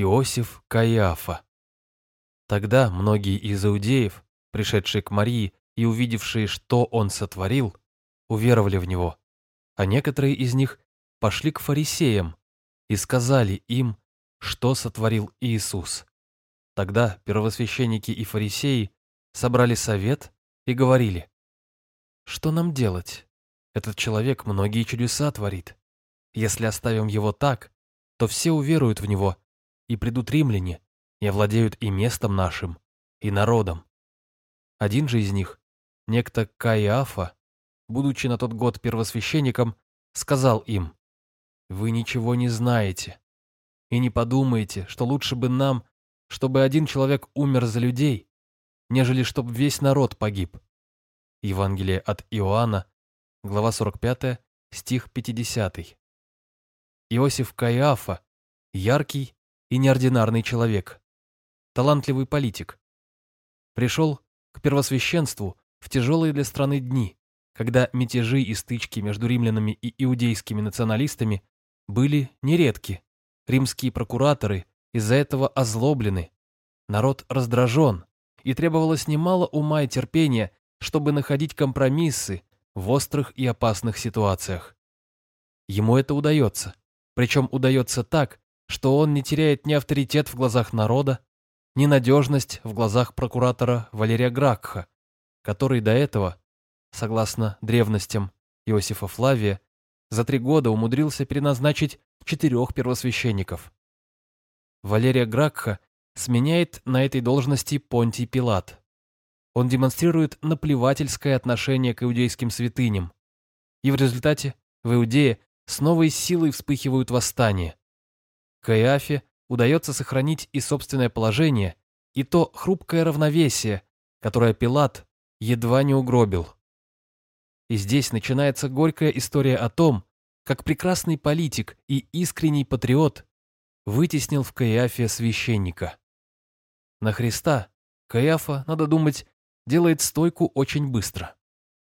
Иосиф Каиафа. Тогда многие из иудеев, пришедшие к Марии и увидевшие, что он сотворил, уверовали в него, а некоторые из них пошли к фарисеям и сказали им, что сотворил Иисус. Тогда первосвященники и фарисеи собрали совет и говорили, «Что нам делать? Этот человек многие чудеса творит. Если оставим его так, то все уверуют в него, и придут римляне, и овладеют и местом нашим, и народом. Один же из них, некто Каиафа, будучи на тот год первосвященником, сказал им, «Вы ничего не знаете, и не подумайте, что лучше бы нам, чтобы один человек умер за людей, нежели чтобы весь народ погиб». Евангелие от Иоанна, глава 45, стих 50. Иосиф Каиафа, яркий и неординарный человек, талантливый политик. Пришел к первосвященству в тяжелые для страны дни, когда мятежи и стычки между римлянами и иудейскими националистами были нередки. Римские прокураторы из-за этого озлоблены, народ раздражен, и требовалось немало ума и терпения, чтобы находить компромиссы в острых и опасных ситуациях. Ему это удается, причем удается так, что он не теряет ни авторитет в глазах народа, ни надежность в глазах прокуратора Валерия Гракха, который до этого, согласно древностям Иосифа Флавия, за три года умудрился переназначить четырех первосвященников. Валерия Гракха сменяет на этой должности Понтий Пилат. Он демонстрирует наплевательское отношение к иудейским святыням. И в результате в Иудее с новой силой вспыхивают восстания. Каиафе удается сохранить и собственное положение, и то хрупкое равновесие, которое Пилат едва не угробил. И здесь начинается горькая история о том, как прекрасный политик и искренний патриот вытеснил в Каиафе священника. На Христа Каиафа, надо думать, делает стойку очень быстро.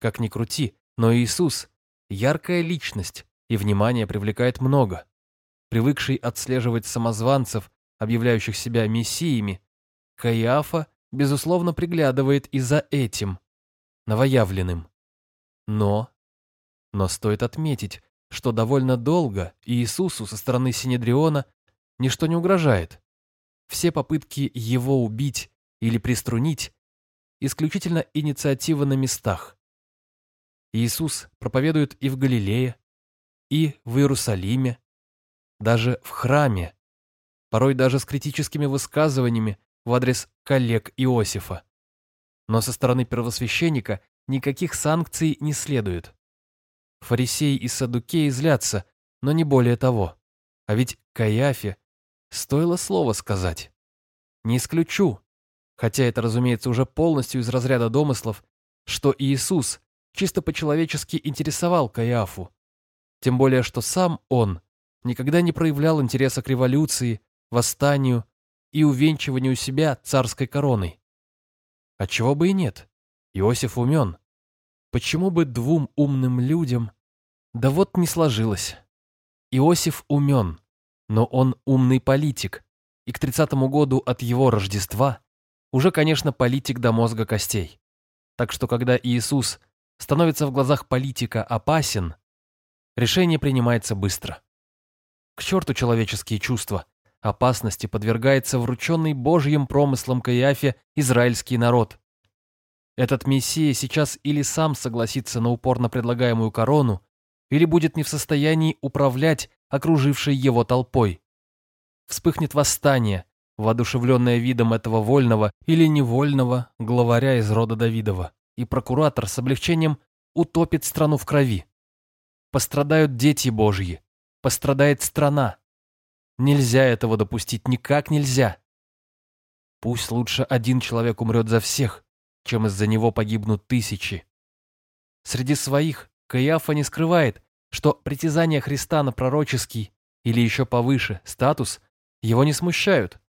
Как ни крути, но Иисус – яркая личность, и внимание привлекает много. Привыкший отслеживать самозванцев, объявляющих себя мессиями, Каиафа, безусловно, приглядывает и за этим, новоявленным. Но, но стоит отметить, что довольно долго Иисусу со стороны Синедриона ничто не угрожает. Все попытки его убить или приструнить исключительно инициатива на местах. Иисус проповедует и в Галилее, и в Иерусалиме, даже в храме, порой даже с критическими высказываниями в адрес коллег Иосифа. Но со стороны первосвященника никаких санкций не следует. Фарисеи и садукеи злятся, но не более того. А ведь Каиафе стоило слово сказать. Не исключу, хотя это, разумеется, уже полностью из разряда домыслов, что Иисус чисто по-человечески интересовал Каиафу, тем более, что сам он никогда не проявлял интереса к революции, восстанию и увенчиванию себя царской короной. Отчего бы и нет. Иосиф умен. Почему бы двум умным людям... Да вот не сложилось. Иосиф умен, но он умный политик, и к тридцатому году от его Рождества уже, конечно, политик до мозга костей. Так что, когда Иисус становится в глазах политика опасен, Решение принимается быстро. К черту человеческие чувства. Опасности подвергается врученный Божьим промыслом Каиафе израильский народ. Этот мессия сейчас или сам согласится на упорно предлагаемую корону, или будет не в состоянии управлять окружившей его толпой. Вспыхнет восстание, воодушевленное видом этого вольного или невольного главаря из рода Давидова, и прокуратор с облегчением утопит страну в крови. Пострадают дети Божьи, пострадает страна. Нельзя этого допустить, никак нельзя. Пусть лучше один человек умрет за всех, чем из-за него погибнут тысячи. Среди своих Каиафа не скрывает, что притязания Христа на пророческий или еще повыше статус его не смущают,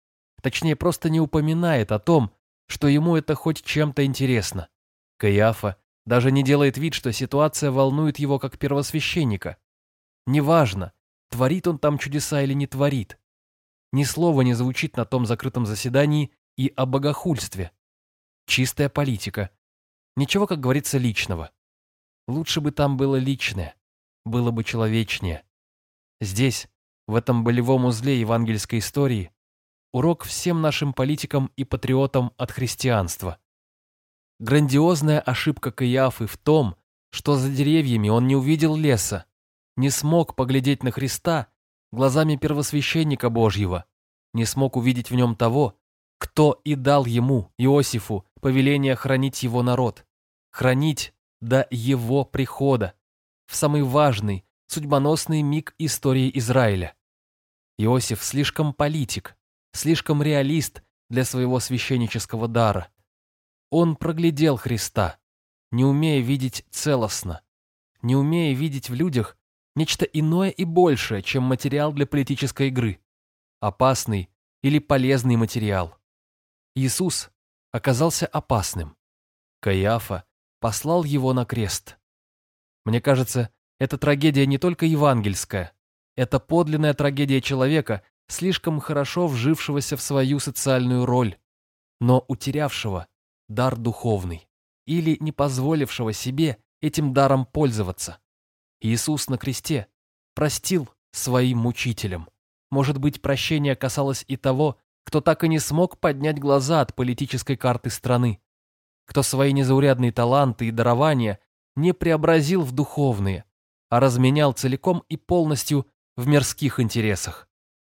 точнее просто не упоминает о том, что ему это хоть чем-то интересно. Каиафа даже не делает вид, что ситуация волнует его как первосвященника. Неважно, творит он там чудеса или не творит. ни слова не звучит на том закрытом заседании и о богохульстве. Чистая политика. Ничего, как говорится, личного. Лучше бы там было личное, было бы человечнее. Здесь, в этом болевом узле евангельской истории, урок всем нашим политикам и патриотам от христианства. Грандиозная ошибка Каиафы в том, что за деревьями он не увидел леса, не смог поглядеть на Христа глазами первосвященника Божьего, не смог увидеть в нем того, кто и дал ему, Иосифу, повеление хранить его народ, хранить до его прихода, в самый важный, судьбоносный миг истории Израиля. Иосиф слишком политик, слишком реалист для своего священнического дара. Он проглядел Христа, не умея видеть целостно, не умея видеть в людях нечто иное и большее, чем материал для политической игры, опасный или полезный материал. Иисус оказался опасным. Каиафа послал его на крест. Мне кажется, эта трагедия не только евангельская, это подлинная трагедия человека, слишком хорошо вжившегося в свою социальную роль, но утерявшего дар духовный или не позволившего себе этим даром пользоваться. Иисус на кресте простил своим мучителям. Может быть, прощение касалось и того, кто так и не смог поднять глаза от политической карты страны, кто свои незаурядные таланты и дарования не преобразил в духовные, а разменял целиком и полностью в мирских интересах.